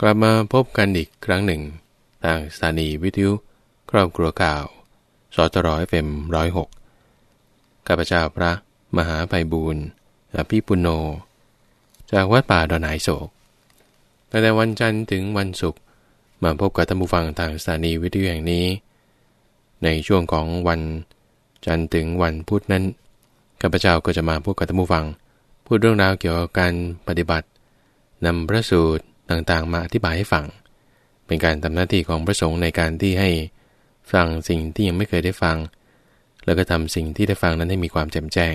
กลับมาพบกันอีกครั้งหนึ่ง ทางสถานีวิทยุ ครอบครัวข่าวสตรอยเฟมร้อยหกข้าพเจ้าพระ มหาไพบูรณ์อภิปุโน จากวัดป่าดอนไหโศกตั้งแต่วันจันทร์ถึงวันศุกร์มาพบกับท่านผู้ฟังทางสถานีวิทยุแห่งนี้ ในช่วงของวันจันทร์ถึงวันพุธนั้นข้าพเจ้าก็จะมาพบกับท่านผู้ฟัง พูดเรื่องราวเกี่ยวกับการปฏิบัตินำพระสูตร ต่างๆ มาอธิบายให้ฟัง เป็นการทำหน้าที่ของพระสงฆ์ในการที่ให้ฟังสิ่งที่ยังไม่เคยได้ฟัง แล้วก็ทำสิ่งที่ได้ฟังนั้นให้มีความแจ่มแจ้ง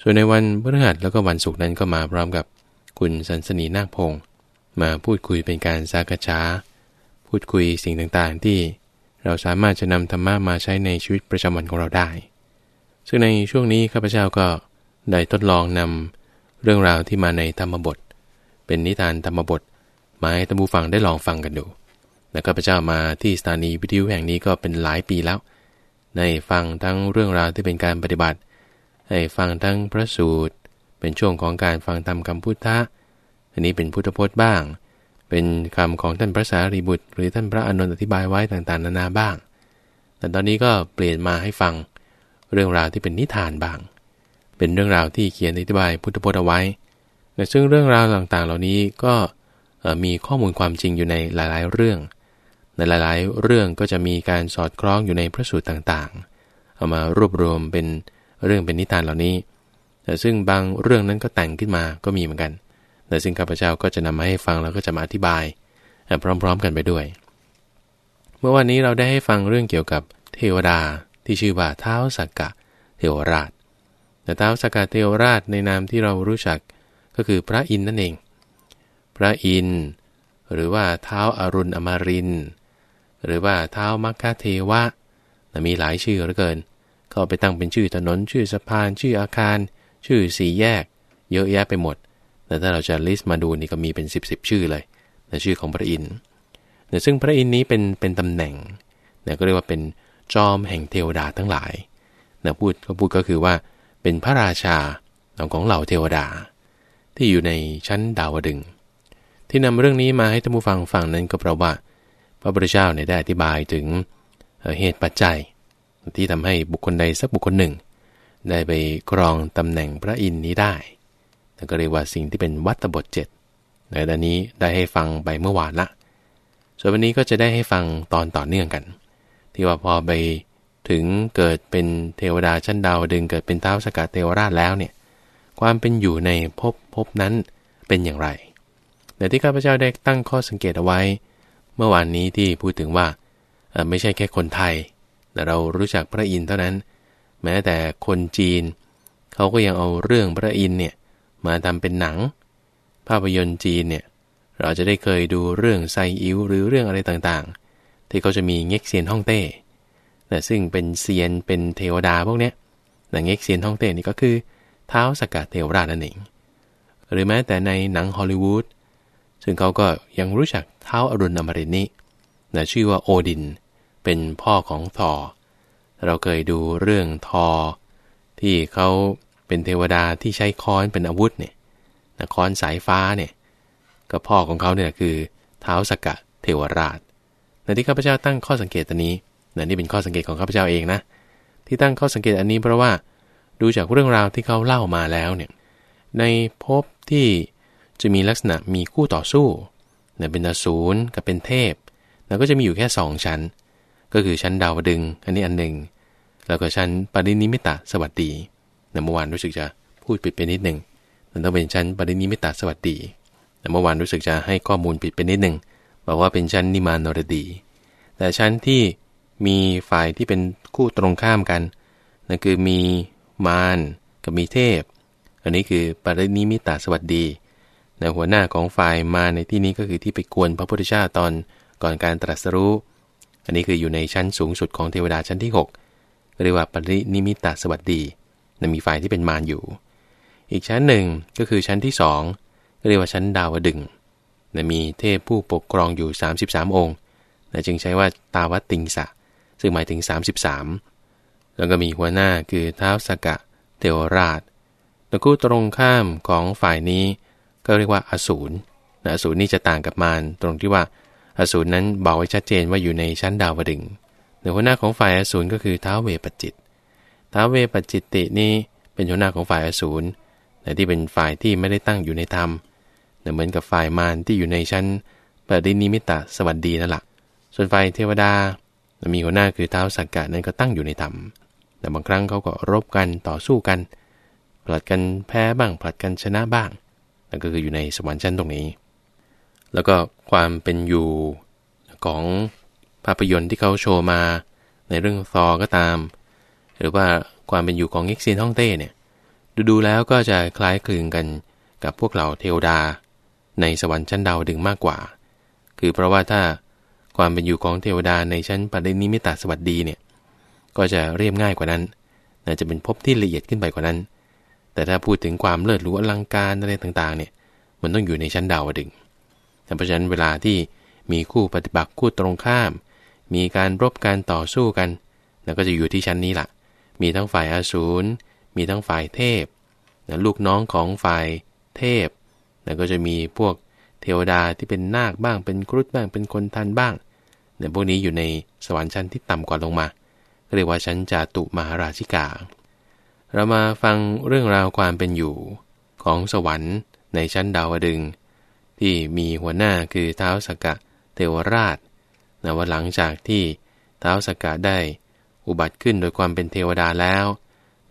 ส่วนในวันพฤหัสแล้วก็วันศุกร์นั้นก็มาพร้อมกับคุณสันสนีนาคพงศ์มาพูดคุยเป็นการสากชาพูดคุยสิ่งต่างๆ ที่เราสามารถจะนำธรรมะมาใช้ในชีวิตประจำวันของเราได้ ซึ่งในช่วงนี้ข้าพเจ้าก็ได้ทดลองนำเรื่องราวที่มาในธรรมบท เป็นนิทานธรรมบทมาให้ท่านผู้ฟังได้ลองฟังกันดู แล้วก็พระเจ้ามาที่สถานีวิทยุแห่งนี้ก็เป็นหลายปีแล้ว ในฟังทั้งเรื่องราวที่เป็นการปฏิบัติ ให้ฟังทั้งพระสูตร เป็นช่วงของการฟังธรรมคำพุทธะ อันนี้เป็นพุทธพจน์บ้าง เป็นคำของท่านพระสารีบุตร หรือท่านพระอนุนอธิบายไว้ต่างๆ นานาบ้าง แต่ตอนนี้ก็เปลี่ยนมาให้ฟังเรื่องราวที่เป็นนิทานบ้าง เป็นเรื่องราวที่เขียนอธิบายพุทธพจน์เอาไว้ แต่ซึ่งเรื่องราวต่างๆ เหล่านี้ก็มีข้อมูลความจริงอยู่ในหลายๆ เรื่อง ในหลายๆ เรื่องก็จะมีการสอดคล้องอยู่ในพระสูตรต่างๆ เอามารวบรวมเป็นเรื่องเป็นนิทานเหล่านี้ แต่ซึ่งบางเรื่องนั้นก็แต่งขึ้นมาก็มีเหมือนกัน แต่ซึ่งข้าพเจ้าก็จะนำมาให้ฟังแล้วก็จะมาอธิบายพร้อม ๆ กันไปด้วย เมื่อวันนี้เราได้ให้ฟังเรื่องเกี่ยวกับเทวดาที่ชื่อว่าเท้าสักกะเทวราช แต่เท้าสักกะเทวราชในนามที่เรารู้จัก ก็คือพระอินนั่นเอง พระอินหรือว่าเท้าอารุณอมริน หรือว่าเท้ามัคคเทวะมีหลายชื่อเหลือเกิน ก็ไปตั้งเป็นชื่อถนนชื่อสะพาน ชื่ออาคาร ชื่อสีแยก เยอะแยะไปหมด แต่ถ้าเราจะลิสต์มาดูนี่ก็มีเป็น 10บสชื่อเลยในชื่อของพระอินทร์ซึ่งพระอินทร์นี้เป็นเป็นตำแหน่งนะก็เรียกว่าเป็นจอมแห่งเทวดาทั้งหลายนะพูดก็พูดก็คือว่าเป็นพระราชาของเหล่าเทวดา ที่อยู่ในชั้นดาวดึง ที่นำเรื่องนี้มาให้ท่านผู้ฟังฟังนั้นก็เพราะว่า พระพุทธเจ้าเนี่ยได้อธิบายถึงเหตุปัจจัย ที่ทำให้บุคคลใดสักบุคคลหนึ่ง ได้ไปครองตำแหน่งพระอินทร์นี้ได้นั่นก็เรียกว่าสิ่งที่เป็นวัตบทเจ็ดในด้านนี้ได้ให้ฟังไปเมื่อวานละ ส่วนวันนี้ก็จะได้ให้ฟังตอนต่อเนื่องกัน ที่ว่าพอไปถึงเกิดเป็นเทวดาชั้นดาวดึงเกิดเป็นเท้าสกัดเทวราชแล้วเนี่ย ความเป็นอยู่ในภพภพนั้นเป็นอย่างไร แต่ที่ข้าพเจ้าได้ตั้งข้อสังเกตเอาไว้ เมื่อวานนี้ที่พูดถึงว่าไม่ใช่แค่คนไทย แต่เรารู้จักพระอินทร์เท่านั้น แม้แต่คนจีน เขาก็ยังเอาเรื่องพระอินทร์เนี่ยมาทำเป็นหนัง ภาพยนตร์จีนเนี่ยเราจะได้เคยดูเรื่องไซอิ๋วหรือเรื่องอะไรต่างๆ ที่เขาจะมีเง็กเซียนฮ่องเต้แต่ซึ่งเป็นเซียนเป็นเทวดาพวกเนี้ยแต่เง็กเซียนฮ่องเต้นี่ก็คือเท้าสกัดเทวราชนั่นเอง หรือแม้แต่ในหนังฮอลลีวูดซึ่งเขาก็ยังรู้จักเท้าอรุณอมรินนี้นะชื่อว่าโอดิน เป็นพ่อของทอ เราเคยดูเรื่องทอ ที่เขาเป็นเทวดาที่ใช้ค้อนเป็นอาวุธเนี่ยนะค้อนสายฟ้าเนี่ยก็พ่อของเขาเนี่ยคือเท้าสกัดเทวราชในที่ข้าพเจ้าตั้งข้อสังเกตตัวนี้นะนี่เป็นข้อสังเกตของข้าพเจ้าเองนะ ที่ตั้งข้อสังเกตอันนี้เพราะว่า ดูจากเรื่องราวที่เขาเล่ามาแล้วเนี่ยในภพที่จะมีลักษณะมีคู่ต่อสู้เนี่ยเป็นอสูรกับเป็นเทพ แล้วก็จะมีอยู่แค่ 2 ชั้น ก็คือชั้นดาวดึง อันนี้อันหนึ่ง แล้วก็ชั้นปรินิมิตะสวัสดีเมื่อวานรู้สึกจะพูดผิดไปนิดหนึ่งมันต้องเป็นชั้นปรินิมิตะสวัสดีเมื่อวานรู้สึกจะให้ข้อมูลผิดไปนิดหนึ่งบอกว่าเป็นชั้นนิมานรดี แต่ชั้นที่มีฝ่ายที่เป็นคู่ตรงข้ามกันนั่นคือมี มารกับมีเทพ อันนี้คือปรินิมิตาสวัสดีในหัวหน้าของฝ่ายมาในที่นี้ก็คือที่ไปกวนพระพุทธเจ้าตอนก่อนการตรัสรู้ อันนี้คืออยู่ในชั้นสูงสุดของเทวดาชั้นที่ 6 เรียกว่าปรินิมิตาสวัสดีนมีฝ่ายที่เป็นมารอยู่ อีกชั้นหนึ่งก็คือชั้นที่2เรียกว่าชั้นดาวดึงนะมีเทพผู้ปกครองอยู่ 33 องค์นะจึงใช้ว่าตาวัตติงสะ ซึ่งหมายถึง 33 แล้วก็มีหัวหน้าคือเท้าสกะเทวราชตะคู่ตรงข้ามของฝ่ายนี้ก็เรียกว่าอสูรอสูรนี่จะต่างกับมารตรงที่ว่าอสูรนั้นบอกไว้ชัดเจนว่าอยู่ในชั้นดาวดึงหนึ่งหัวหน้าของฝ่ายอสูรก็คือท้าวเวปจิต ท้าวเวปจิตตินี่เป็นหัวหน้าของฝ่ายอสูรแต่ที่เป็นฝ่ายที่ไม่ได้ตั้งอยู่ในธรรมเหมือนกับฝ่ายมารที่อยู่ในชั้นปรินิมิตะสวัสดีนั่นแหละส่วนฝ่ายเทวดา มีหัวหน้าคือเท้าสักกะนั้นก็ตั้งอยู่ในธรรม แต่บางครั้งเขาก็รบกันต่อสู้กัน ผลัดกันแพ้บ้างผลัดกันชนะบ้าง นั่นก็คืออยู่ในสวรรค์ชั้นตรงนี้ แล้วก็ความเป็นอยู่ของภาพยนตร์ที่เขาโชว์มาในเรื่องซอก็ตาม หรือว่าความเป็นอยู่ของเอ็กซินฮ่องเต้เนี่ยดูๆแล้วก็จะคล้ายคลึงกันกับพวกเราเทวดา ในสวรรค์ชั้นดาวดึงมากกว่า คือเพราะว่าถ้าความเป็นอยู่ของเทวดาในชั้นปรินิมิตาสวัสดีเนี่ย ก็จะเรียบง่ายกว่านั้นน่าจะเป็นภพที่ละเอียดขึ้นไปกว่านั้น แต่ถ้าพูดถึงความเลิศหรูอลังการอะไรต่างๆ เนี่ย มันต้องอยู่ในชั้นดาวดึงเพราะฉะนั้นเวลาที่มีคู่ปฏิบัติคู่ตรงข้าม มีการรบการต่อสู้กันแล้วก็จะอยู่ที่ชั้นนี้ละ่ะ มีทั้งฝ่ายอาสูร มีทั้งฝ่ายเทพลูกน้องของฝ่ายเทพแล้วก็จะมีพวกเทวดาที่เป็นนาคบ้าง เป็นครุฑบ้าง เป็นคนทันบ้างเนี่ยพวกนี้อยู่ในสวรรค์ชั้นที่ต่ำกว่าลงมา เรียกว่าชั้นจาตุมหาราชิกา เรามาฟังเรื่องราวความเป็นอยู่ของสวรรค์ในชั้นดาวดึง ที่มีหัวหน้าคือเท้าสกกะเทวราชนะว่าหลังจากที่เท้าสกกะได้อุบัติขึ้นโดยความเป็นเทวดาแล้ว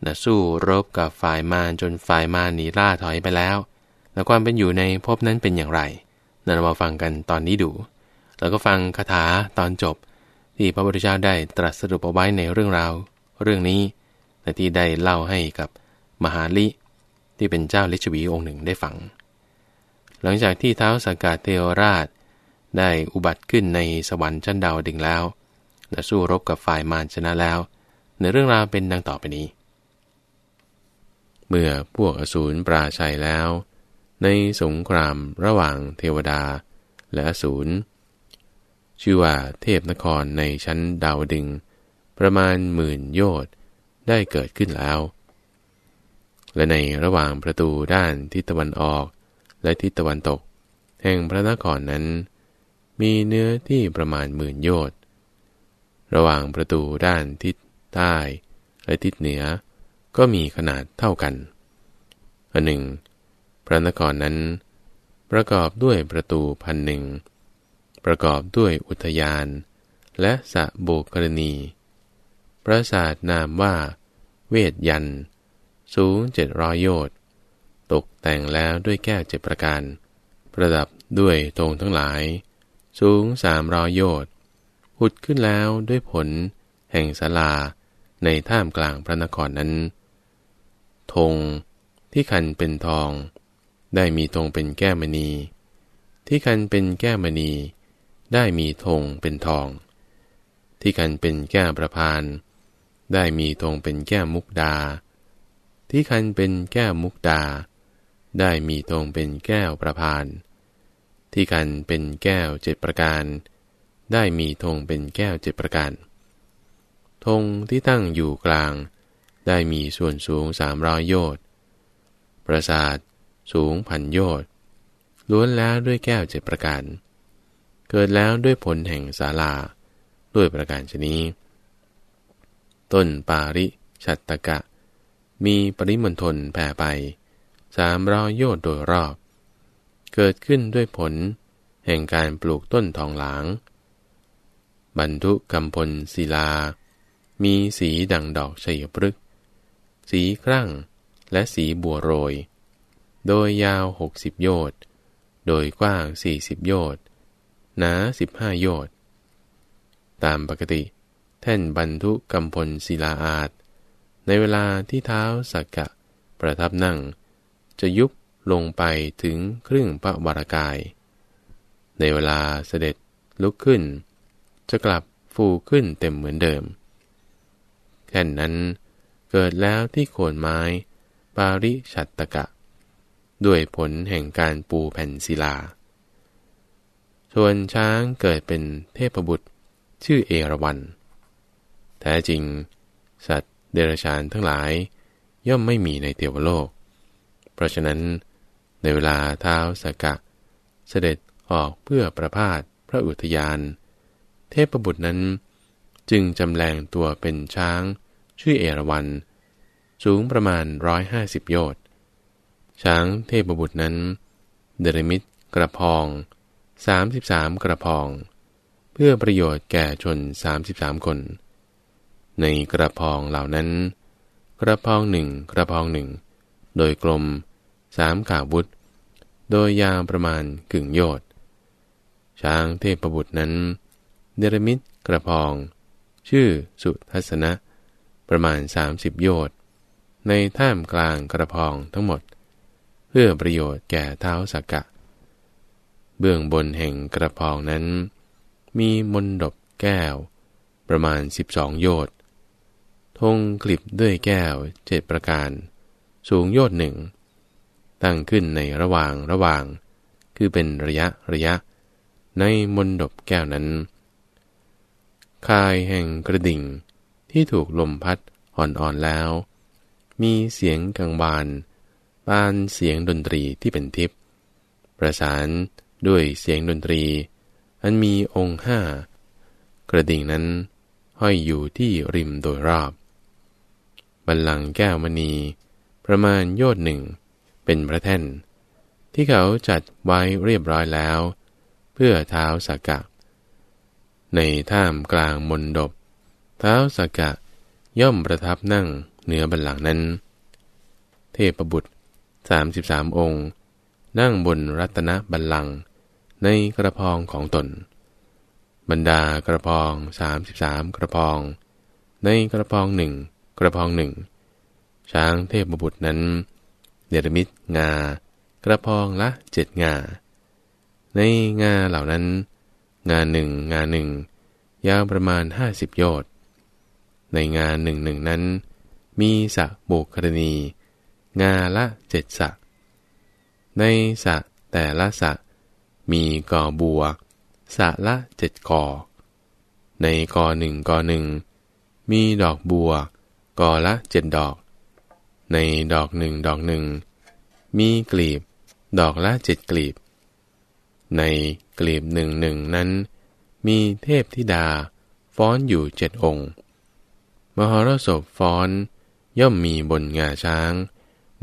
นะสู้รบกับฝ่ายมารจนฝ่ายมารหนีล่าถอยไปแล้วแล้วความเป็นอยู่ในภพนั้นเป็นอย่างไรนั่นมาฟังกันตอนนี้ดู แล้วก็ฟังคาถาตอนจบ ที่พระพุทธเจ้าได้ตรัสสรุปเอาไว้ในเรื่องราว เรื่องนี้และที่ได้เล่าให้กับมหาลิ ที่เป็นเจ้าลิชวีองค์หนึ่งได้ฟัง หลังจากที่เท้าสากาเทวราช ได้อุบัติขึ้นในสวรรค์ชั้นดาวดึงแล้วและสู้รบกับฝ่ายมารชนะแล้ว ในเรื่องราวเป็นดังต่อไปนี้ เมื่อพวกอสูรปราชัยแล้ว ในสงครามระหว่างเทวดา และอสูร ชื่อว่าเทพนครในชั้นดาวดึง ประมาณหมื่นโยชน์ได้เกิดขึ้นแล้ว และในระหว่างประตูด้านทิศตะวันออก และทิศตะวันตก แห่งพระนครนั้น มีเนื้อที่ประมาณหมื่นโยชน์ระหว่างประตูด้านทิศใต้ และทิศเหนือ ก็มีขนาดเท่ากันอันหนึ่ง พระนครนั้น ประกอบด้วยประตูพันหนึ่ง ประกอบด้วยอุทยาน และสะโบกรณี ปราสาทนามว่า เวทยัน สูงเจ็ดร้อยโยชน์ตกแต่งแล้วด้วยแก้วเจ็ดประการ ประดับด้วยธงทั้งหลาย สูงสามร้อยโยชน์หุดขึ้นแล้วด้วยผลแห่งศาลาในท่ามกลางพระนครนั้น ธงที่คันเป็นทอง ได้มีธงเป็นแก้มณี ที่คันเป็นแก้มณี ได้มีธงเป็นทอง ที่คันเป็นแก้วประพาน ได้มีธงเป็นแก้วมุกดา ที่คันเป็นแก้วมุกดา ได้มีธงเป็นแก้วประพาน ที่คันเป็นแก้วเจ็ดประการ ได้มีธงเป็นแก้วเจ็ดประการธงที่ตั้งอยู่กลาง ได้มีส่วนสูงสามร้อยโยชน์ปราสาทสูงพันโยชน์ล้วนแล้วด้วยแก้วเจ็ดประการ เกิดแล้วด้วยผลแห่งศาลา ด้วยประการชนี้ ต้นปาริชัตตกะ มีปริมณฑลแผ่ไปสามร้อยโยชน์โดยรอบ เกิดขึ้นด้วยผล แห่งการปลูกต้นทองหลาง บรรทุกำพลศิลา มีสีดังดอกชัยพฤกษสีครั่งและสีบัวโรย โดยยาวหกสิบโยชน์ โดยกว้างสี่สิบโยชน์ หนาสิบห้าโยชน์ตามปกติ แท่นบรรทุกำพลศิลาอาจ ในเวลาที่เท้าสักกะ ประทับนั่ง จะยุบลงไปถึงครึ่งพระวรากาย ในเวลาเสด็จลุกขึ้น จะกลับฟูขึ้นเต็มเหมือนเดิม แค่นั้นเกิดแล้วที่โคนไม้ ปาริชัตตกะ ด้วยผลแห่งการปูแผ่นศิลา ส่วนช้างเกิดเป็นเทพบุตร ชื่อเอราวัน แท้จริง สัตว์เดรัจฉานทั้งหลาย ย่อมไม่มีในเทวโลก เพราะฉะนั้น ในเวลาเท้าสกะเสด็จออกเพื่อประพาสพระอุทยาน เทพบุตรนั้น จึงจำแรงตัวเป็นช้าง ชื่อเอราวันสูงประมาณร้อยห้าสิบโยชน์ช้างเทพบุตรนั้น เดรมิตกระพอง สามสิบสามกระพอง เพื่อประโยชน์แก่ชนสามสิบสามคน ในกระพองเหล่านั้น กระพองหนึ่งกระพองหนึ่ง โดยกลมสามขาบุตรโดยยาวประมาณกึ่งโยชน์ช้างเทพบุตรนั้นเดรมิตกระพอง ชื่อสุทัศนะ ประมาณสามสิบโยชน์ในท่ามกลางกระพองทั้งหมด เพื่อประโยชน์แก่เท้าสักกะ เบื้องบนแห่งกระพองนั้น มีมนดบแก้ว ประมาณสิบสองโยชน์ธงกลิบด้วยแก้วเจ็ดประการ สูงโยชน์หนึ่ง ตั้งขึ้นในระหว่างระหว่าง คือเป็นระยะระยะ ในมนดบแก้วนั้น คายแห่งกระดิ่งที่ถูกลมพัดอ่อนๆแล้ว มีเสียงกังวานปานเสียงดนตรีที่เป็นทิพย์ประสาน ด้วยเสียงดนตรี อันมีองค์ห้ากระดิ่งนั้น ห้อยอยู่ที่ริมโดยรอบ บัลลังก์แก้วมณี ประมาณโยดหนึ่ง เป็นพระแท่น ที่เขาจัดไว้เรียบร้อยแล้ว เพื่อเท้าสักกะ ในท่ามกลางมนดบ เท้าสักกะย่อมประทับนั่งเหนือบัลลังก์นั้น เทพบุตรสามสิบสามองค์ นั่งบนรัตนบัลลังก์ ในกระพองของตน บรรดากระพองสามสิบสามกระพอง ในกระพองหนึ่งกระพองหนึ่งช้างเทพบุตรนั้น เนรมิตงา กระพองละเจ็ดงา ในงาเหล่านั้น งานหนึ่งงานหนึ่งยาวประมาณห้าสิบโยชน์ในงานหนึ่งหนึ่งนั้น มีสะโบกกรณี งาละเจ็ดสะ ในสะแต่ละสะ มีกอบัว สะละเจ็ดกอ ในกอหนึ่งกอหนึ่ง มีดอกบัว กอละเจ็ดดอก ในดอกหนึ่งดอกหนึ่ง มีกลีบ ดอกละเจ็ดกลีบ ในกลีบหนึ่งหนึ่งนั้น มีเทพธิดา ฟ้อนอยู่เจ็ดองค์ มหรสพฟ้อนย่อมมีบนงาช้าง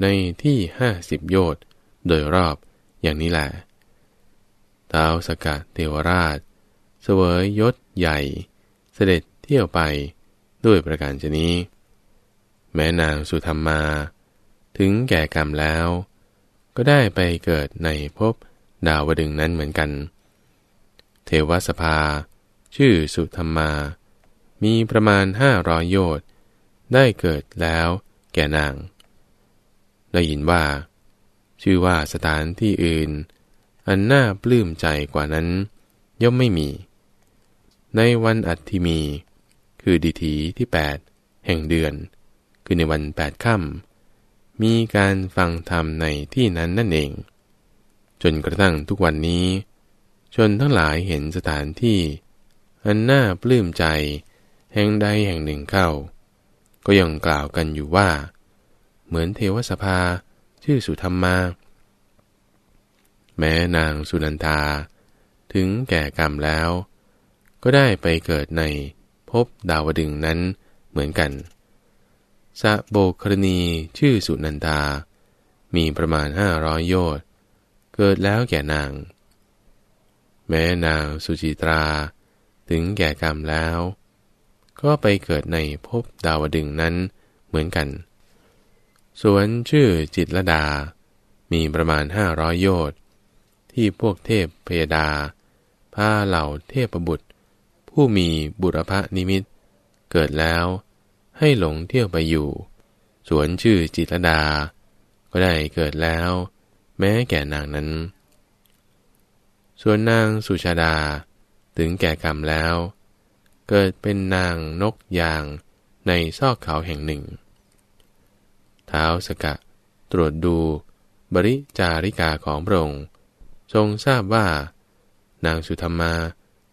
ในที่ห้าสิบโยชน์โดยรอบอย่างนี้แหละ ท้าวสกัดเทวราช เสวยยศใหญ่ เสด็จเที่ยวไปด้วยประการชนี้ แม้นางสุธรรมา ถึงแก่กรรมแล้ว ก็ได้ไปเกิดในภพดาวดึงนั้นเหมือนกัน เทวสภา ชื่อสุธรรมา มีประมาณห้าร้อยโยชน์ได้เกิดแล้วแก่นาง ได้ยินว่า ชื่อว่าสถานที่อื่น อันน่าปลื้มใจกว่านั้น ย่อมไม่มี ในวันอัตทิมี คือดิถีที่แปดแห่งเดือน คือในวันแปดค่ำมีการฟังธรรมในที่นั้นนั่นเอง จนกระทั่งทุกวันนี้ ชนทั้งหลายเห็นสถานที่ อันน่าปลื้มใจ แห่งใดแห่งหนึ่งเข้า ก็ยังกล่าวกันอยู่ว่า เหมือนเทวสภาชื่อสุธรรมมา แม้นางสุนันทา ถึงแก่กรรมแล้ว ก็ได้ไปเกิดในภพดาวดึงนั้นเหมือนกัน สะโบกครณีชื่อสุนันตามีประมาณห้าร้อยโยชน์เกิดแล้วแก่นาง แม้นางสุจิตรา ถึงแก่กรรมแล้ว ก็ไปเกิดในภพดาวดึงนั้นเหมือนกันส่วนชื่อจิตรดา มีประมาณห้าร้อยโยชน์ ที่พวกเทพพยดาพาเหล่าเทพบุตร ผู้มีบุรพนิมิต เกิดแล้วให้หลงเที่ยวไปอยู่ สวนชื่อจิตรดา ก็ได้เกิดแล้ว แม้แก่นางนั้น ส่วนนางสุชาดาถึงแก่กรรมแล้ว เกิดเป็นนางนกยางในซอกเขาแห่งหนึ่ง เท้าสกะตรวจดูบริจาริกาของพระองค์ ทรงทราบว่า นางสุธรรมา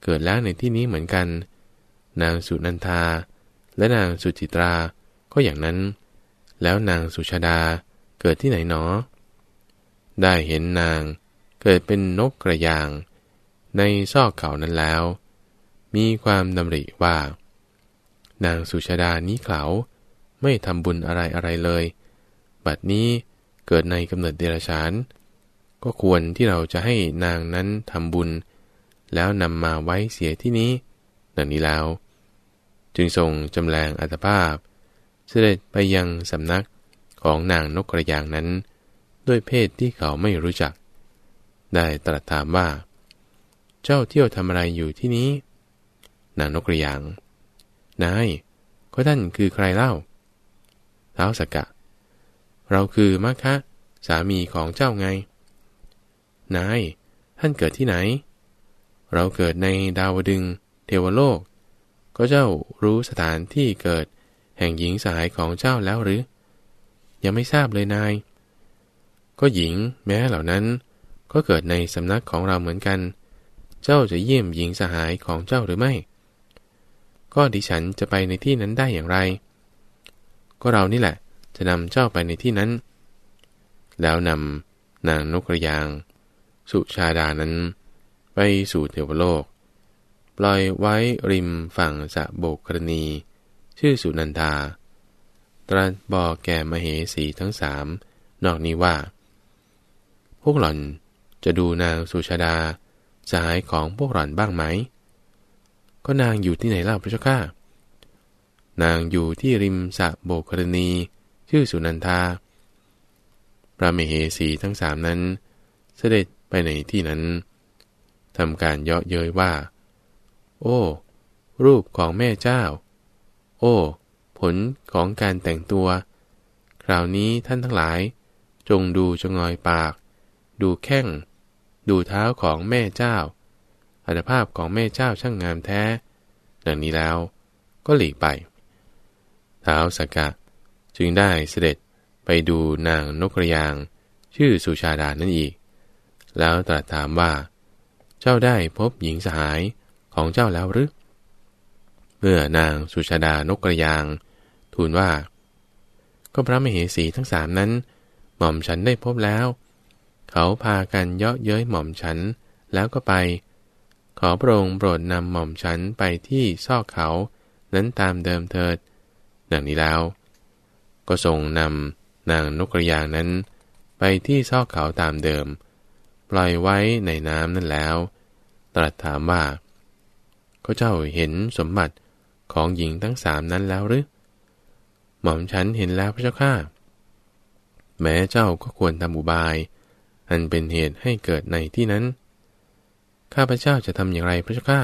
เกิดแล้วในที่นี้เหมือนกัน นางสุนันทา และนางสุจิตราก็อย่างนั้น แล้วนางสุชาดาเกิดที่ไหนหนอ ได้เห็นนางเกิดเป็นนกกระยาง ในซอกเขานั้นแล้ว มีความดำริว่า นางสุชาดานี้เขาไม่ทำบุญอะไรอะไรเลย บัดนี้เกิดในกำเนิดเดรัจฉาน ก็ควรที่เราจะให้นางนั้นทำบุญ แล้วนำมาไว้เสียที่นี้ดังนี้แล้ว จึงทรงจำแรงอัตภาพ เสด็จไปยังสำนักของนางนกกระยางนั้น ด้วยเพศที่เขาไม่รู้จัก ได้ตรัสถามว่า เจ้าเที่ยวทำอะไรอยู่ที่นี้ นางนกกระยาง นายก็ท่านคือใครเล่าท้าวสกกะ เราคือมัคคะ สามีของเจ้าไง นาย ท่านเกิดที่ไหน เราเกิดในดาวดึงเทวโลก ก็เจ้ารู้สถานที่เกิดแห่งหญิงสายของเจ้าแล้วหรือ ยังไม่ทราบเลยนาย ก็หญิงแม้เหล่านั้น ก็เกิดในสำนักของเราเหมือนกัน เจ้าจะเยี่ยมหญิงสหายของเจ้าหรือไม่ ก็ดิฉันจะไปในที่นั้นได้อย่างไร ก็เรานี่แหละจะนำเจ้าไปในที่นั้น แล้วนำนางนกกระยาง สุชาดานั้น ไปสู่เทวโลก ปล่อยไว้ริมฝั่งสะโบกกรณี ชื่อสุนันทา ตรัสบอกแก่มเหสีทั้งสามนอกนี้ว่า พวกหล่อนจะดูนางสุชาดาสหายของพวกหล่อนบ้างไหม ก็นางอยู่ที่ไหนเล่าพระเจ้าข้านางอยู่ที่ริมสะโบกรณี ชื่อสุนันทาพระมเหสีทั้งสามนั้น เสด็จ ในที่นั้นทำการเยาะเย้ยว่า โอ้ รูปของแม่เจ้า โอ้ ผลของการแต่งตัว คราวนี้ท่านทั้งหลาย จงดูจงอยปาก ดูแข้ง ดูเท้าของแม่เจ้า อัตภาพของแม่เจ้าช่างงามแท้ ดังนี้แล้วก็หลีกไป เท้าสกกะจึงได้เสด็จไปดูนางนกกระยาง ชื่อสุชาดานั่นอีก แล้วตรัสถามว่า เจ้าได้พบหญิงสหายของเจ้าแล้วหรือ เมื่อนางสุชาดานกกระยาง ทูลว่า ก็พระมเหสีทั้งสามนั้น หม่อมฉันได้พบแล้ว เขาพากันเยาะเย้ยหม่อมฉันแล้วก็ไป ขอพระองค์โปรดนำหม่อมฉันไปที่ซอกเขานั้นตามเดิมเถิด ดังนี้แล้ว ก็ทรงนำนางนกกระยางนั้น ไปที่ซอกเขาตามเดิม ปล่อยไว้ในน้ำนั่นแล้ว ตรัสถามว่าก็เจ้าเห็นสมบัติของหญิงทั้งสามนั้นแล้วหรือ หม่อมฉันเห็นแล้วพระเจ้าข้าแม้เจ้าก็ควรทำอุบาย อันเป็นเหตุให้เกิดในที่นั้น ข้าพระเจ้าจะทำอย่างไรพระเจ้าข้า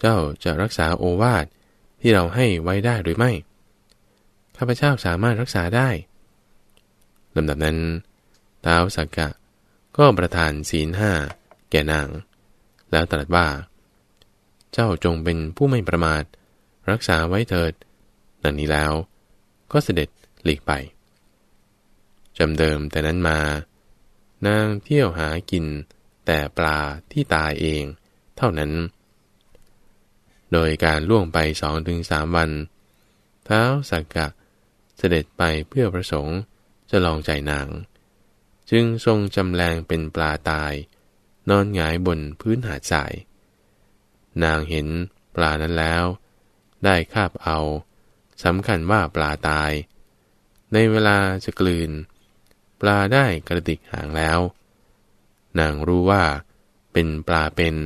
เจ้าจะรักษาโอวาทที่เราให้ไว้ได้หรือไม่ ข้าพเจ้าสามารถรักษาได้ลำดับนั้นท้าวสักกะ ก็ประทานศีลห้าแก่นาง แล้วตรัสว่า เจ้าจงเป็นผู้ไม่ประมาท รักษาไว้เถิดดังนี้แล้ว ก็เสด็จหลีกไปจำเดิมแต่นั้นมา นางเที่ยวหากินแต่ปลาที่ตายเอง เท่านั้น โดยการล่วงไปสองถึงสามวัน เท้าสักกะเสด็จไปเพื่อประสงค์จะลองใจนาง จึงทรงจำแรงเป็นปลาตาย นอนหงายบนพื้นหาดทราย นางเห็นปลานั้นแล้ว ได้คาบเอาสำคัญว่าปลาตาย ในเวลาจะกลืน ปลาได้กระดิกหางแล้ว นางรู้ว่าเป็นปลาเป็น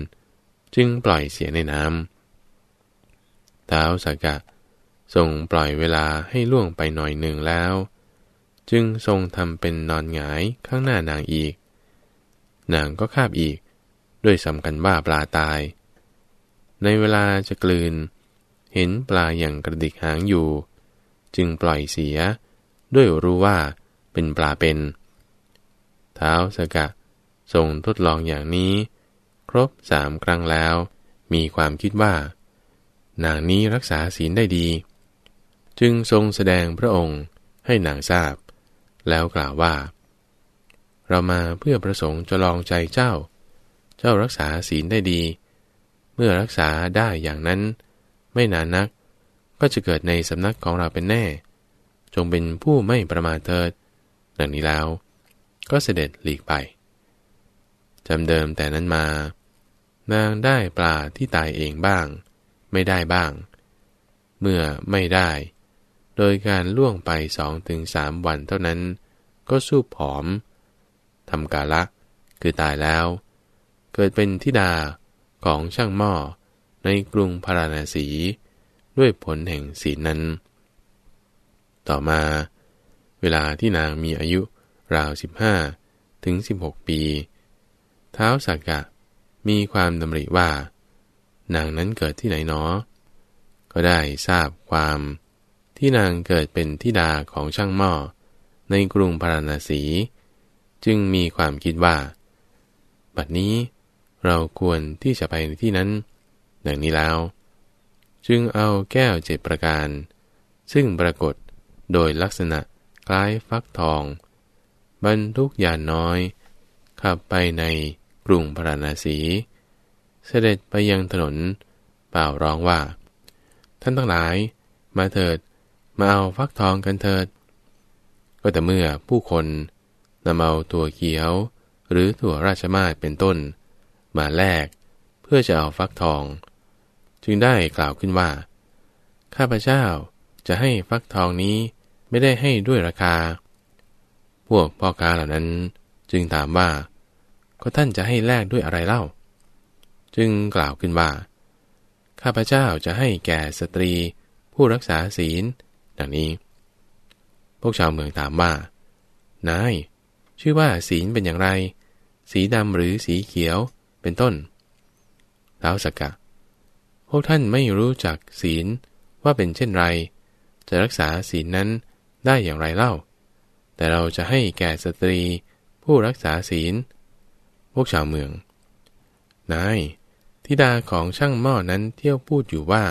จึงปล่อยเสียในน้ำท้าวสากะทรงปล่อยเวลาให้ล่วงไปหน่อยหนึ่งแล้ว จึงทรงทำเป็นนอนหงายข้างหน้านางอีก นางก็คาบอีก ด้วยสำคัญว่าปลาตาย ในเวลาจะกลืน เห็นปลาอย่างกระดิกหางอยู่ จึงปล่อยเสีย ด้วยรู้ว่าเป็นปลาเป็น เท้าสกะทรงทดลองอย่างนี้ ครบสามครั้งแล้ว มีความคิดว่า นางนี้รักษาศีลได้ดี จึงทรงแสดงพระองค์ให้นางทราบ แล้วกล่าวว่า เรามาเพื่อประสงค์จะลองใจเจ้า เจ้ารักษาศีลได้ดี เมื่อรักษาได้อย่างนั้น ไม่นานนัก ก็จะเกิดในสำนักของเราเป็นแน่ จงเป็นผู้ไม่ประมาทเถิดดังนี้แล้ว ก็เสด็จหลีกไปจำเดิมแต่นั้นมา นางได้ปลาที่ตายเองบ้าง ไม่ได้บ้าง เมื่อไม่ได้ โดยการล่วงไปสองถึงสามวันเท่านั้น ก็สู้ผอมทำกาละคือตายแล้ว เกิดเป็นทิดาของช่างหม้อในกรุงพาราณสี ด้วยผลแห่งศีลนั้น ต่อมา เวลาที่นางมีอายุราวสิบห้าถึงสิบหกปีเท้าสักกะมีความดำริว่า นางนั้นเกิดที่ไหนเนาะก็ได้ทราบความ ที่นางเกิดเป็นทิดาของช่างหม้อ ในกรุงพาราณสี จึงมีความคิดว่า บัดนี้เราควรที่จะไปในที่นั้น ดังนี้แล้ว จึงเอาแก้วเจ็ดประการ ซึ่งปรากฏโดยลักษณะคล้ายฟักทอง บรรทุกยานน้อย ขับไปในกรุงพาราณสี เสด็จไปยังถนนเป่าร้องว่า ท่านทั้งหลายมาเถิด มาเอาฟักทองกันเถิด ก็แต่เมื่อผู้คนนำเอาตัวเขียว หรือถั่วราชมาศเป็นต้น มาแลกเพื่อจะเอาฟักทอง จึงได้กล่าวขึ้นว่า ข้าพเจ้าจะให้ฟักทองนี้ไม่ได้ให้ด้วยราคา พวกพ่อค้าเหล่านั้นจึงถามว่า ก็ท่านจะให้แลกด้วยอะไรเล่า จึงกล่าวขึ้นว่า ข้าพเจ้าจะให้แก่สตรีผู้รักษาศีล ดังนี้ พวกชาวเมืองถามว่า นาย ชื่อว่าศีลเป็นอย่างไร สีดำหรือสีเขียว เป็นต้นท้าวสกกะ พวกท่านไม่รู้จักศีลว่าเป็นเช่นไร จะรักษาศีลนั้นได้อย่างไรเล่า แต่เราจะให้แก่สตรีผู้รักษาศีล พวกชาวเมือง นายธิดาของช่างหม้อนั้นเที่ยวพูดอยู่ว่า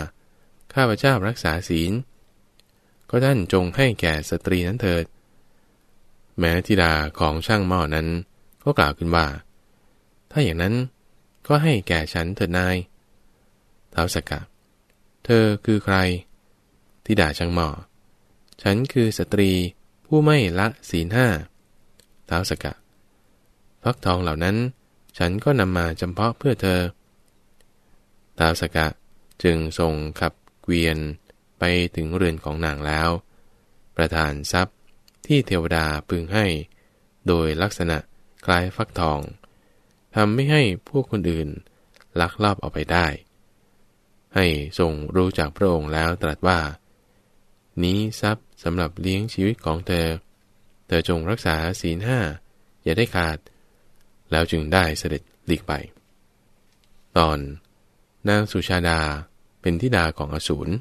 ข้าพเจ้ารักษาศีล ก็ท่านจงให้แก่สตรีนั้นเถิด แม้ธิดาของช่างหม้อนั้น ก็กล่าวขึ้นว่า ถ้าอย่างนั้นก็ให้แก่ฉันเถิดนายท้าวสกะเธอคือใคร ธิดาช่างหม้อ ฉันคือสตรีผู้ไม่ละศีลห้าท้าวสกะฟักทองเหล่านั้น ฉันก็นำมาจำเพาะเพื่อเธอท้าวสกะจึงส่งขับเกวียน ไปถึงเรือนของนางแล้ว ประทานทรัพย์ที่เทวดาพึงให้ โดยลักษณะคล้ายฟักทองทำไม่ให้พวกคนอื่นลักลอบเอาไปได้ ให้ทรงรู้จากพระองค์แล้วตรัสว่า นี้ทรัพย์สำหรับเลี้ยงชีวิตของเธอ เธอจงรักษาศีลห้าอย่าได้ขาด แล้วจึงได้เสด็จหลีกไป ตอน นางสุชาดาเป็นทิดาของอสูร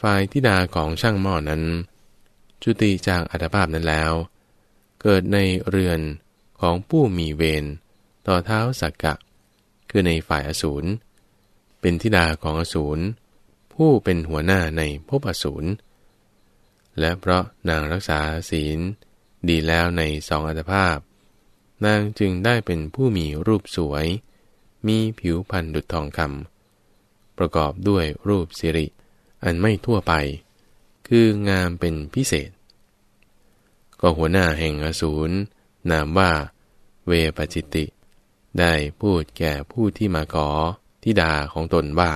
ฝ่ายทิดาของช่างหม้อนั้น จุติจากอัตภาพนั้นแล้ว เกิดในเรือนของผู้มีเวรต่อเท้าสักกะ คือในฝ่ายอสูรเป็นทิดาของอสูรผู้เป็นหัวหน้าในภพอสูรและเพราะนางรักษาศีล ดีแล้วในสองอัตภาพ นางจึงได้เป็นผู้มีรูปสวย มีผิวพรรณดุจทองคำประกอบด้วยรูปสิริ อันไม่ทั่วไป คืองามเป็นพิเศษ ก็หัวหน้าแห่งอสูรนามว่า เวปจิติ ได้พูดแก่ผู้ที่มาขอทิดาของตนว่า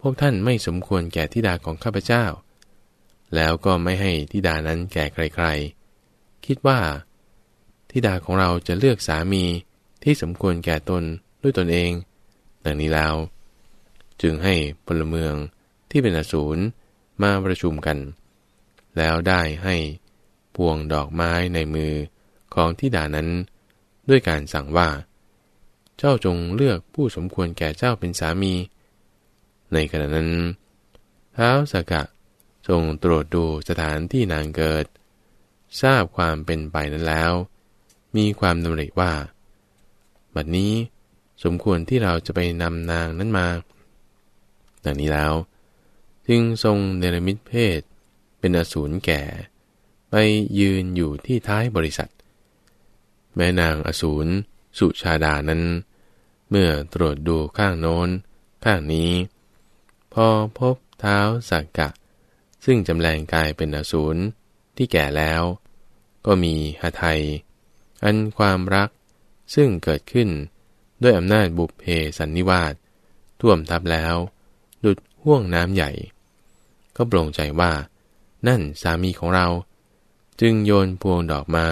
พวกท่านไม่สมควรแก่ทิดาของข้าพเจ้า แล้วก็ไม่ให้ทิดานั้นแก่ใครๆ คิดว่าทิดาของเราจะเลือกสามีที่สมควรแก่ตนด้วยตนเอง ดังนี้แล้ว จึงให้พลเมือง ที่เป็นอสูรมาประชุมกัน แล้วได้ให้พวงดอกไม้ในมือของทิดานั้น ด้วยการสั่งว่า เจ้าจงเลือกผู้สมควรแก่เจ้าเป็นสามี ในขณะนั้นท้าวสกะทรงตรวจดูสถานที่นางเกิด ทราบความเป็นไปนั้นแล้ว มีความดำริว่า บัดนี้สมควรที่เราจะไปนำนางนั้นมา ดังนี้แล้ว จึงทรงเนรมิตเพศ เป็นอสูรแก่ ไปยืนอยู่ที่ท้ายบริษัท แม่นางอสูรสุชาดานั้น เมื่อตรวจดูข้างโน้น ข้างนี้ พอพบเท้าสักกะ ซึ่งจำแรงกายเป็นอสูรที่แก่แล้ว ก็มีหทัยอันความรักซึ่งเกิดขึ้นด้วยอำนาจบุพเพสันนิวาสท่วมทับแล้ว ดุดห่วงน้ำใหญ่ ก็ปลงใจว่า นั่นสามีของเรา จึงโยนพวงดอกไม้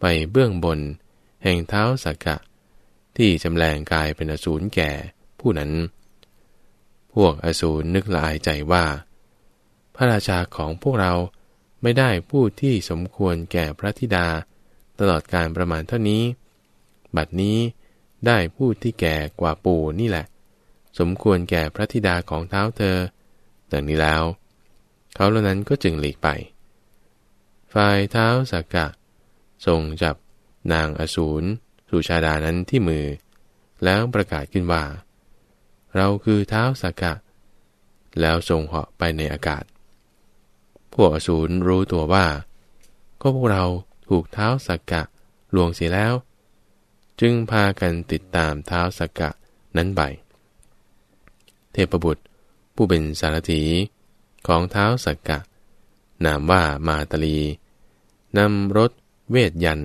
ไปเบื้องบน แห่งเท้าสักกะ ที่จำแรงกายเป็นอสูรแก่ผู้นั้น พวกอสูรนึกละอายใจว่า พระราชาของพวกเราไม่ได้ผู้ที่สมควรแก่พระธิดา ตลอดการประมาณเท่านี้ บัดนี้ได้ผู้ที่แก่กว่าปู่นี่แหละ สมควรแก่พระธิดาของเท้าเธอ ดังนี้แล้ว เขาเหล่านั้นก็จึงหลีกไป ฝ่ายเท้าสักกะ ทรงจับนางอสูรสุชาดานั้นที่มือ แล้วประกาศขึ้นว่า เราคือเท้าสักกะ แล้วทรงเหาะไปในอากาศ พวกอสูรรู้ตัวว่า ก็พวกเราถูกเท้าสักกะลวงเสียแล้ว จึงพากันติดตามเท้าสักกะนั้นไป เทพบุตร ผู้เป็นสารถีของเท้าสักกะ นามว่ามาตลีนำรถเวทยัน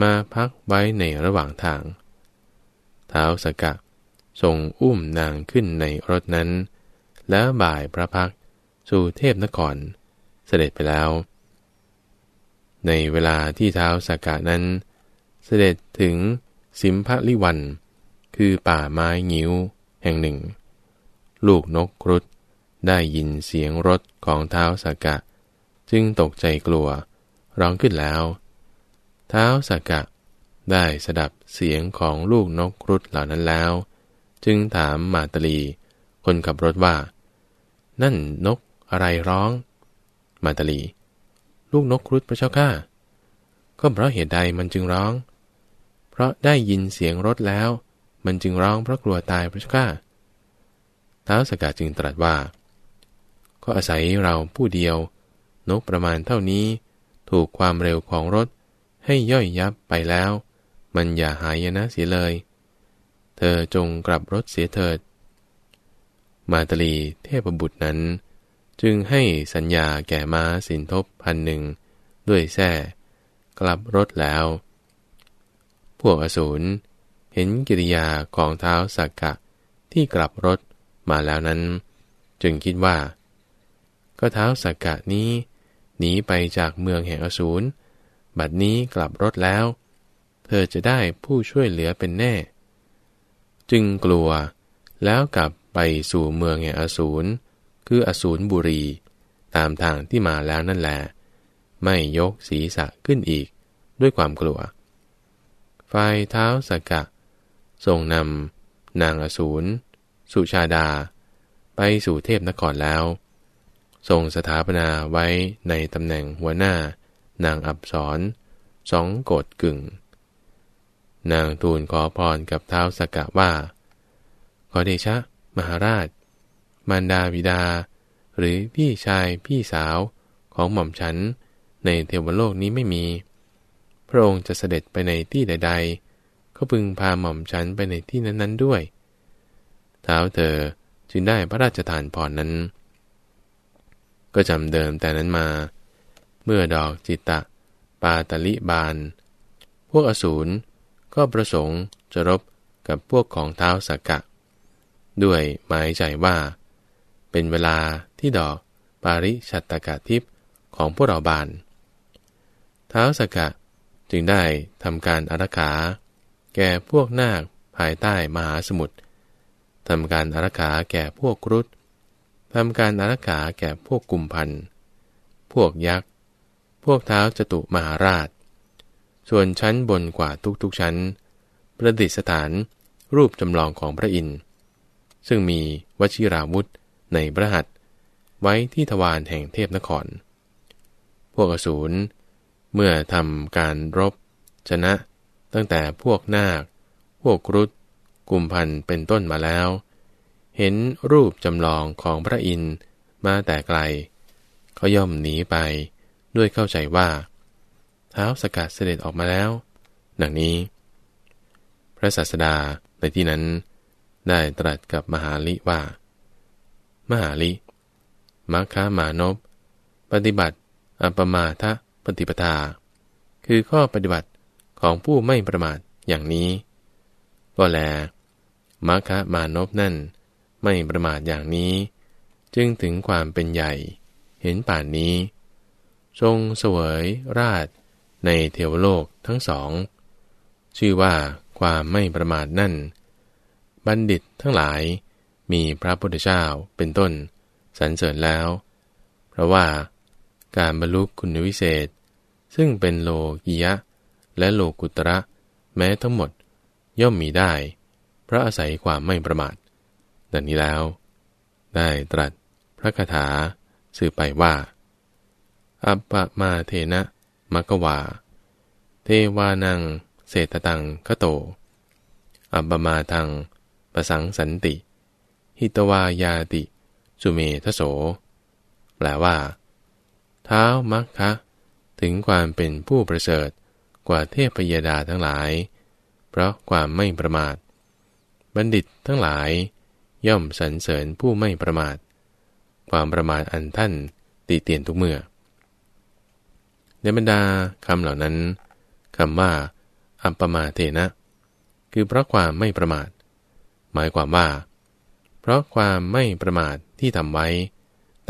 มาพักไว้ในระหว่างทาง เท้าสกะทรงอุ้มนางขึ้นในรถนั้น แล้วบ่ายพระพักสู่เทพนครเสด็จไปแล้ว ในเวลาที่เท้าสกะนั้น เสด็จถึงสิมพะลิวัน คือป่าไม้งิ้วแห่งหนึ่ง ลูกนกครุฑได้ยินเสียงรถของเท้าสกะ จึงตกใจกลัว ร้องขึ้นแล้ว เท้าสักกะ ได้สดับเสียงของลูกนกครุฑเหล่านั้นแล้ว จึงถามมาตลี คนขับรถว่า นั่นนกอะไรร้อง มาตลี ลูกนกครุฑพระเจ้าข้าก็เพราะเหตุใดมันจึงร้อง เพราะได้ยินเสียงรถแล้ว มันจึงร้องเพราะกลัวตายพระเจ้าข้า ท้าวสกกะจึงตรัสว่า ก็อาศัยเราผู้เดียว นกประมาณเท่านี้ ถูกความเร็วของรถให้ย่อยยับไปแล้ว มันอย่าหายนะเสียเลย เธอจงกลับรถเสียเถิด มาตลีเทพบุตรนั้น จึงให้สัญญาแก่ม้าสินทบพันหนึ่ง ด้วยแส้กลับรถแล้ว พวกอสูรเห็นกิริยาของเท้าสักกะที่กลับรถ มาแล้วนั้น จึงคิดว่า ก็เท้าสักกะนี้หนีไปจากเมืองแห่งอสูร บัดนี้กลับรถแล้ว เธอจะได้ผู้ช่วยเหลือเป็นแน่ จึงกลัวแล้วกลับไปสู่เมืองแห่งอสูร คืออสูรบุรี ตามทางที่มาแล้วนั่นแหละไม่ยกศีรษะขึ้นอีกด้วยความกลัว ฝ่ายเท้าสกกะทรงนำนางอสูร สุชาดา ไปสู่เทพนครแล้ว ทรงสถาปนาไว้ในตำแหน่งหัวหน้านางอับสรสองโกดกึ่ง นางทูลขอพรกับเท้าสกกะว่า ขอเดชะ มหาราช มารดาบิดา หรือพี่ชายพี่สาวของหม่อมฉันในเทวโลกนี้ไม่มี พระองค์จะเสด็จไปในที่ใด ๆ ก็พึงพาหม่อมฉันไปในที่นั้น ๆ ด้วย ท้าเธอจึงได้พระราชทานพรนั้น ก็จำเดิมแต่นั้นมา เมื่อดอกจิตตะ ปาตลิบาน พวกอสูรก็ประสงค์จะรบกับพวกของเท้าสักกะ ด้วยหมายใจว่า เป็นเวลาที่ดอกปาริชัตตกะทิพย์ของพวกเราบาน เท้าสักกะจึงได้ทำการอารักขา แก่พวกนาคภายใต้มหาสมุทร ทำการอารักขาแก่พวกครุฑทำการอารักขาแก่พวกกุมพัน พวกยักษ์ พวกเท้าจตุมหาราช ส่วนชั้นบนกว่าทุกๆชั้น ประดิษฐานรูปจำลองของพระอินทร์ ซึ่งมีวชิราวุธในพระหัตถ์ไว้ที่ทวารแห่งเทพนคร พวกอสูรเมื่อทำการรบ ชนะตั้งแต่พวกนาค พวกรุษ กุมพันเป็นต้นมาแล้ว เห็นรูปจำลองของพระอินทร์มาแต่ไกลเขาย่อมหนีไปด้วยเข้าใจว่าเท้าสกัดเสด็จออกมาแล้ว ดังนี้ พระศาสดาในที่นั้น ได้ตรัสกับมหาลิว่า มหาลิมัคคามานพปฏิบัติอัปมาทะปฏิปทา คือข้อปฏิบัติของผู้ไม่ประมาทอย่างนี้ ก็แล มัคคะมานพนั่น ไม่ประมาทอย่างนี้ จึงถึงความเป็นใหญ่ เห็นป่านนี้ ทรงเสวยราชในเทวโลกทั้งสอง ชื่อว่าความไม่ประมาทนั่น บัณฑิตทั้งหลายมีพระพุทธเจ้าเป็นต้นสรรเสริญแล้ว เพราะว่าการบรรลุคุณวิเศษ ซึ่งเป็นโลกิยะ และโลกุตระ แม้ทั้งหมดย่อมมีได้ เพราะอาศัยความไม่ประมาทดังนี้แล้ว ได้ตรัสพระคาถาสื่อไปว่า อัปปมาเทนะมักวา เทวานังเศรษตังคโต อัปปมาทังประสังสันติ หิตวายาติ สุเมทโส แปลว่า เท้ามักคะถึงความเป็นผู้ประเสริฐกว่าเทพยดาทั้งหลาย เพราะความไม่ประมาท บัณฑิตทั้งหลาย ย่อมสรรเสริญผู้ไม่ประมาท ความประมาทอันท่านตีเตียนทุกเมื่อ ในบรรดาคำเหล่านั้นคำว่า อัปปมาเทนะ คือเพราะความไม่ประมาท หมายความว่า เพราะความไม่ประมาทที่ทำไว้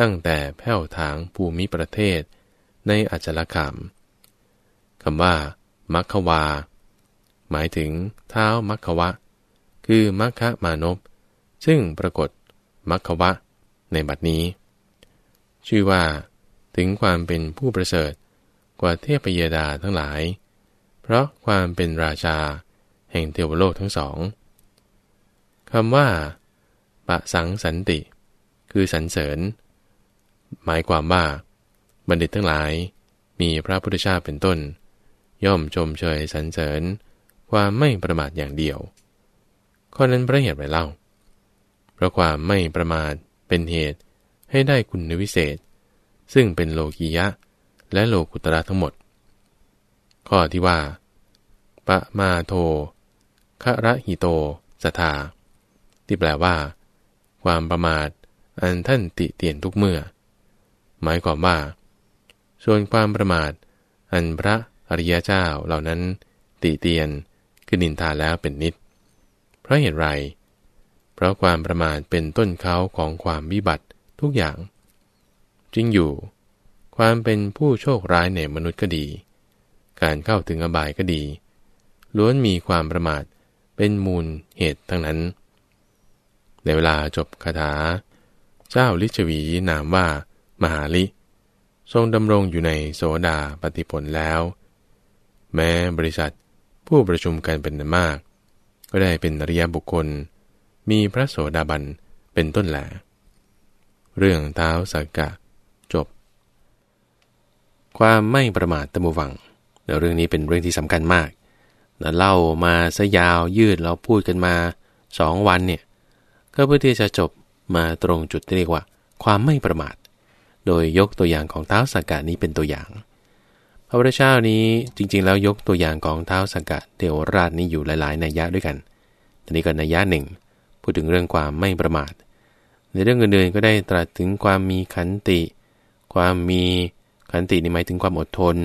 ตั้งแต่แผ่วถางภูมิประเทศ ในอัจฉรคามคำว่ามัคควา หมายถึงเท้ามัคควะ คือมัคคะมานพซึ่งปรากฏมัคควะในบัดนี้ ชื่อว่า ถึงความเป็นผู้ประเสริฐกว่าเทพยดาทั้งหลาย เพราะความเป็นราชา แห่งเทวโลกทั้งสองคำว่าปะสังสันติ คือสรรเสริญ หมายความว่า บัณฑิตทั้งหลาย มีพระพุทธเจ้าเป็นต้น ย่อมชมเชยสรรเสริญ ความไม่ประมาทอย่างเดียว ข้อนั้นพระเหตุไรเล่า เพราะความไม่ประมาทเป็นเหตุให้ได้คุณวิเศษ ซึ่งเป็นโลกียะ และโลกุตระทั้งหมด ข้อที่ว่าปะมาโทคะระหิโตสทาที่แปลว่า ความประมาทอันท่านติเตียนทุกเมื่อ หมายความว่า ส่วนความประมาท อันพระอริยเจ้าเหล่านั้นติเตียนคือนินทาแล้วเป็นนิด ราะเหตุไร เพราะความประมาทเป็นต้นเขาของความวิบัติทุกอย่าง จริงอยู่ ความเป็นผู้โชคร้ายในมนุษย์ก็ดี การเข้าถึงอบายก็ดี ล้วนมีความประมาทเป็นมูลเหตุทั้งนั้น ในเวลาจบคาถา เจ้าลิชวีนามว่า มหาลิ ทรงดำรงอยู่ในโสดาปฏิผลแล้ว แม้บริษัทผู้ประชุมกันเป็นมาก ก็ได้เป็นอริยบุคคล มีพระโสดาบันเป็นต้นแหลเรื่องเท้าสักกะ จบ ความไม่ประมาทตะมูวังเรื่องนี้เป็นเรื่องที่สำคัญมากเล่ามาซะยาวยืดเราพูดกันมาสองวันเนี่ยก็เพื่อที่จะจบมาตรงจุดที่เรียกว่า ความไม่ประมาท โดยยกตัวอย่างของเท้าสักกะนี้เป็นตัวอย่าง พระพุทธเจ้านี้จริง ๆ แล้วยกตัวอย่างของเท้าสักกะเทวราชนี้อยู่หลาย ๆ นัยยะด้วยกันทีนี้ก็นัยยะหนึ่งพูดถึงเรื่องความไม่ประมาท ในเรื่องอื่นๆก็ได้ตรัสถึงความมีขันติ ความมีขันตินี่หมายถึงความอดทน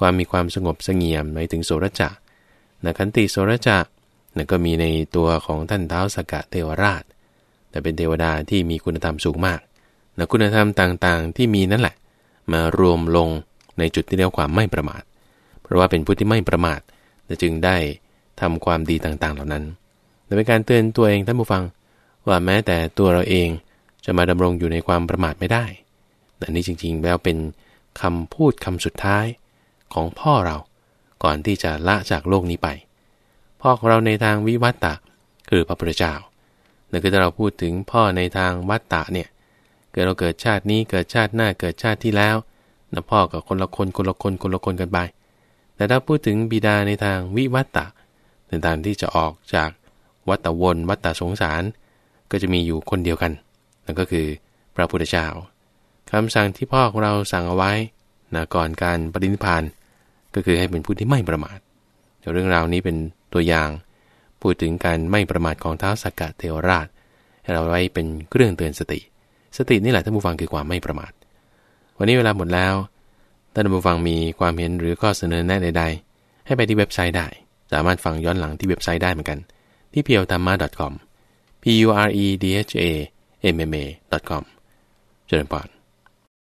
ความมีความสงบเสงี่ยมหมายถึงโสรจะนะขันติโสรจะนะก็มีในตัวของท่านเท้าสกกะเทวราช แต่เป็นเทวดาที่มีคุณธรรมสูงมากนะคุณธรรมต่างๆ ที่มีนั่นแหละ มารวมลง ในจุดที่เรียกความไม่ประมาท เพราะว่าเป็นผู้ที่ไม่ประมาทจึงได้ทำความดีต่างๆเหล่านั้นแต่เป็นการเตือนตัวเองท่านผู้ฟัง ว่าแม้แต่ตัวเราเองจะมาดำรงอยู่ในความประมาทไม่ได้แต่นี่จริงๆแล้วเป็นคำพูดคำสุดท้ายของพ่อเราก่อนที่จะละจากโลกนี้ไป พ่อของเราในทางวิวัตตะคือพระพุทธเจ้านั่นคือถ้าเราพูดถึงพ่อในทางวัตตะเนี่ย เกิดเราเกิดชาตินี้เกิดชาติหน้าเกิดชาติที่แล้ว นะพ่อกับคนละคนคนละคนคนละคนกันไป แต่ถ้าพูดถึงบิดาในทางวิวัตตะในทางที่จะออกจากวัตวนวัตสงสาร ก็จะมีอยู่คนเดียวกัน นั่นก็คือพระพุทธเจ้าคำสั่งที่พ่อของเราสั่งเอาไว้นะก่อนการปฏินิพานก็คือให้เป็นผู้ที่ไม่ประมาทเรื่องราวนี้เป็นตัวอย่าง พูดถึงการไม่ประมาทของเท้าสกกัดเทวราช ให้เราไว้เป็นเครื่องเตือนสติ สตินี่แหละท่านผู้ฟังคือความไม่ประมาท วันนี้เวลาหมดแล้วท่านผู้ฟังมีความเห็นหรือข้อเสนอแนะใด ๆ ให้ไปที่เว็บไซต์ได้ สามารถฟังย้อนหลังที่เว็บไซต์ได้เหมือนกัน ที่ p u r e t h a m m a c o m p u r e d h a m m a com เจริญพร